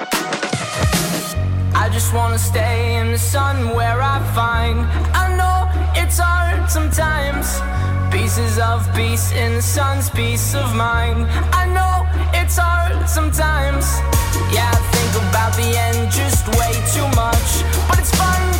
I just wanna stay in the sun where I find. I know it's hard sometimes. Pieces of peace in the sun's peace of mind. I know it's hard sometimes. Yeah, I think about the end just way too much. But it's fun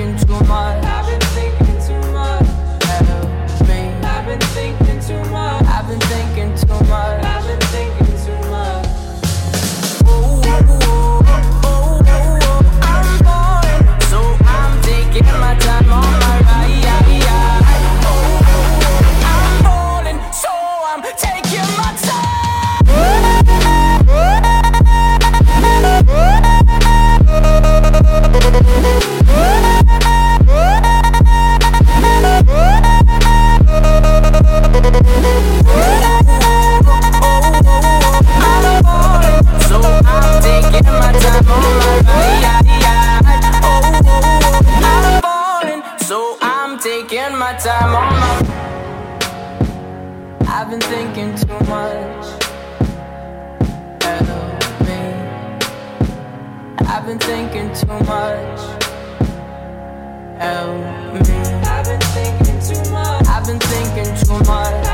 Thinking too much. My time on my. I've been thinking too much. Help me. I've been thinking too much. Help me. I've been thinking too much. I've been thinking too much.